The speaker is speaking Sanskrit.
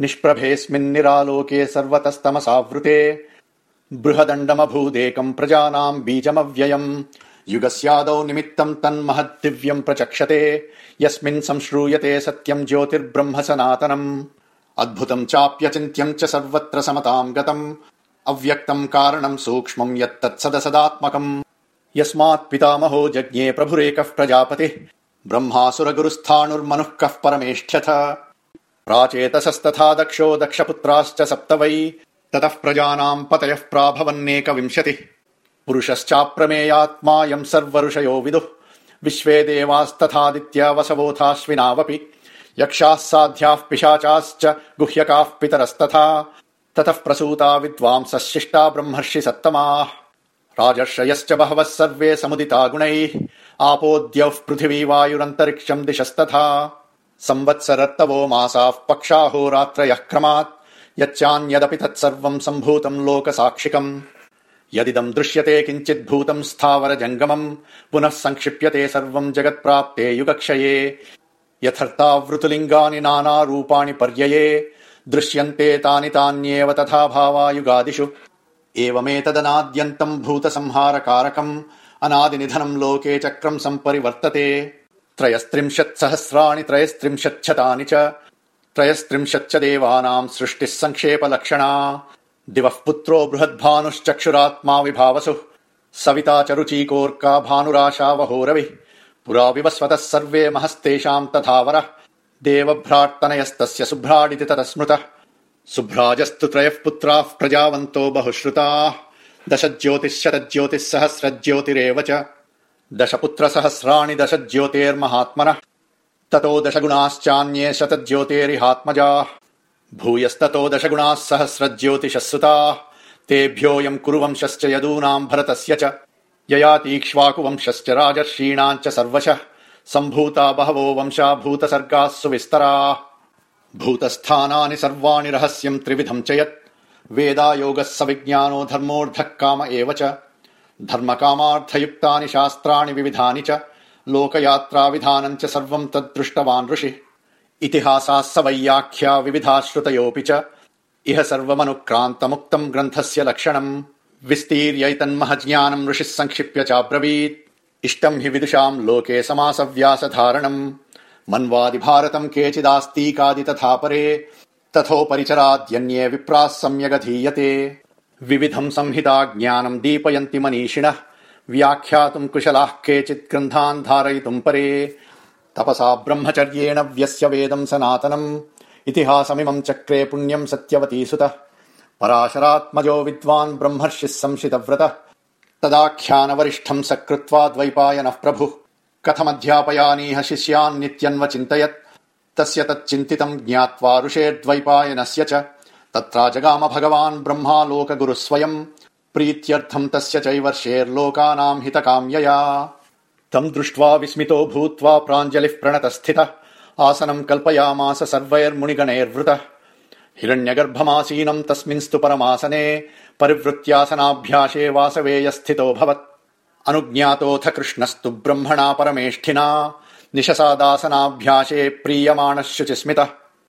निष्प्रभेऽस्मिन्निरालोके सर्वतस्तमसावृते। बृहदण्डमभूदेकम् प्रजानाम् बीजमव्ययम्। युगस्यादौ निमित्तम् तन्महद्दिव्यम् प्रचक्षते। यस्मिन् संश्रूयते सत्यम् ज्योतिर्ब्रह्म सनातनम्। अद्भुतम् चाप्यचिन्त्यम् च सर्वत्र समताम् गतम्। अव्यक्तम् कारणम् सूक्ष्मम् यत्तत्सदसदात्मकम्। यस्मात् पितामहो जज्ञे प्रभुरेकः प्रजापतिः। ब्रह्मासुरगुरुस्थाणुर्मनुः कः परमेष्ठ्यथ प्राचेतसस्तथा दक्षो दक्षपुत्राश्च सप्त वै ततः प्रजानाम् पतयः प्राभवन्नेकविंशतिः। पुरुषश्चाप्रमेयात्मायम् सर्वऋषयो विदुः। विश्वे देवास्तथादित्या वसवोऽथाश्विनावपि यक्षाः साध्याः पिशाचाश्च गुह्यकाः पितरस्तथा। ततः प्रसूता विद्वांसशिष्टा ब्रह्मर्षि सत्तमाः। राजर्षयश्च बहवः सर्वे समुदिता गुणैः आपोद्यौः पृथिवी वायुरन्तरिक्षम् दिशस्तथा संवत्सरत्तवो मासाः पक्षाहोरात्रयः क्रमात् यच्चान्यदपि तत्सर्वम् सम्भूतम् लोकसाक्षिकम्। यदिदम् दृश्यते किञ्चिद्भूतम् स्थावर जङ्गमम् पुनः सङ्क्षिप्यते सर्वम् जगत्प्राप्ते युगक्षये। यथर्तावृतुलिङ्गानि नानारूपाणि पर्यये दृश्यन्ते तानि तान्येव तथा भावायुगादिषु। एवमेतदनाद्यन्तम् भूतसंहारकारकम् अनादिनिधनम् लोके चक्रम् सम्परिवर्तते त्रयस्त्रिंशत् सहस्राणि त्रयस्त्रिंशच्छतानि च त्रयस्त्रिंशच्च देवानाम् सृष्टिः सङ्क्षेप लक्षणा दिवः पुत्रो बृहद्भानुश्चक्षुरात्मा विभावसुः। सविता च रुचीकोर्का भानुराशा वहोरविः। पुरा विवस्वतः सर्वे महस्तेषाम् तथा वरः। देवभ्राट्तनयस्तस्य सुभ्राडिति ततस्मृतः सुभ्राजस्तु त्रयः पुत्राः प्रजावन्तो बहुश्रुताः। दश ज्योतिः सहस्रज्योतिरेव च दशपुत्रसहस्राणि दश ज्योतेर्महात्मनः ततो दशगुणाश्चान्ये शतज्योतेरिहात्मजाः। भूयस्ततो दशगुणाः सुताः तेभ्योऽयम् कुरुवंशश्च यदूनाम् भरतस्य च। ययातीक्ष्वाकुवंशश्च राजर्षीणाम् च सर्वशः। सम्भूता बहवो वंशा भूतसर्गाः सुविस्तराः। भूतस्थानानि सर्वाणि रहस्यम् त्रिविधम् च यत्। वेदायोगः स विज्ञानो धर्मोऽर्धः काम एव च धर्मकामार्थयुक्तानि शास्त्राणि विविधानि च लोकयात्राविधानम् च सर्वम् तद्दृष्टवान् ऋषिः। इतिहासाः स वैयाख्या विविधाश्रुतयोऽपि च। इह सर्वमनुक्रान्तमुक्तम् ग्रन्थस्य लक्षणम्। विस्तीर्यैतन्महज्ञानम् ऋषिः सङ्क्षिप्य चाब्रवीत्। इष्टम् हि विदुषाम् लोके समासव्यासधारणम्। मन्वादि भारतम् केचिदास्तीकादि तथा परे तथोपरिचराद्यन्ये विप्राः सम्यगधीयते विविधम् संहिता ज्ञानम् दीपयन्ति मनीषिणः व्याख्यातुम् कुशलाः केचित् ग्रन्थान् धारयितुम् परे। तपसा ब्रह्मचर्येण व्यस्य वेदम् सनातनम्। इतिहासमिमम् चक्रे पुण्यम् सत्यवती सुतः पराशरात्मजो विद्वान् ब्रह्मर्षिः संशितव्रतः। तदाख्यानवरिष्ठम् सकृत्वा द्वैपायनः प्रभुः। कथमध्यापयानीह शिष्यान् नित्यन्वचिन्तयत्। तस्य तच्चिन्तितम् ज्ञात्वा ऋषेर्द्वैपायनस्य च तत्रा जगाम भगवान् ब्रह्मा लोकगुरुः स्वयम् प्रीत्यर्थम् तस्य चैवर्षेर्लोकानाम् हितकाम्यया। तम् दृष्ट्वा विस्मितो भूत्वा प्राञ्जलिः प्रणतस्थितः। आसनम् कल्पयामास सर्वैर्मुनिगणैर्वृतः। हिरण्यगर्भमासीनम् तस्मिंस्तु परमासने परिवृत्यासनाभ्यासे वासवेय स्थितोऽभवत् अनुज्ञातोऽथ कृष्णस्तु ब्रह्मणा परमेष्ठिना। निशसादासनाभ्यासे प्रीयमाणः शुचिस्मितः